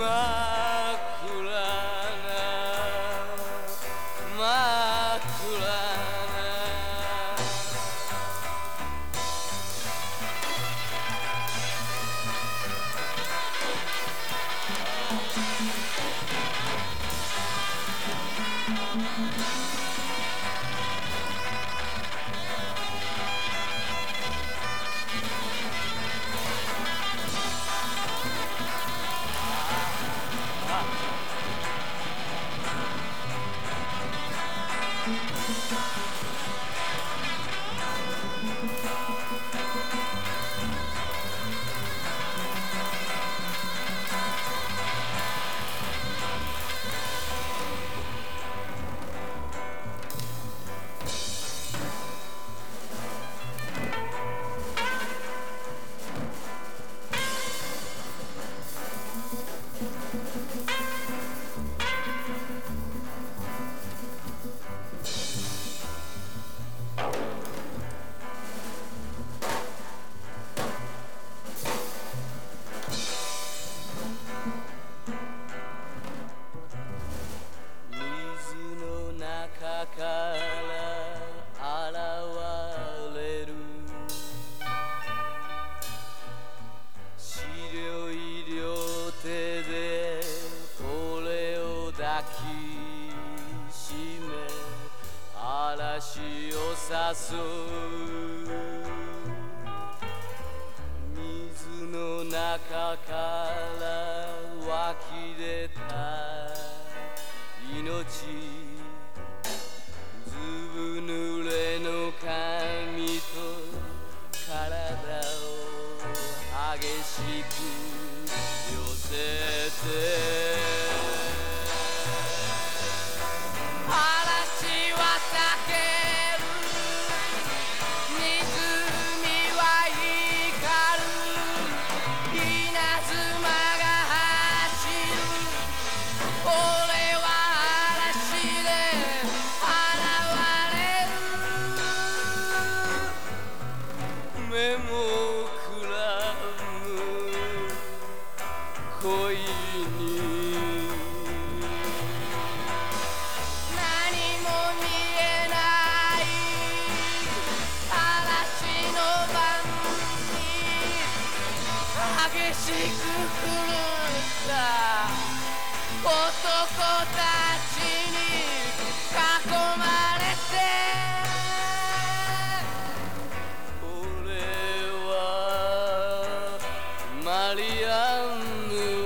Maculana, maculana. 水の中から湧き出た命。ずぶ濡れの髪と体を激しく恋に。何も見えない。嵐の晩に。激しく狂った。男たち。I'm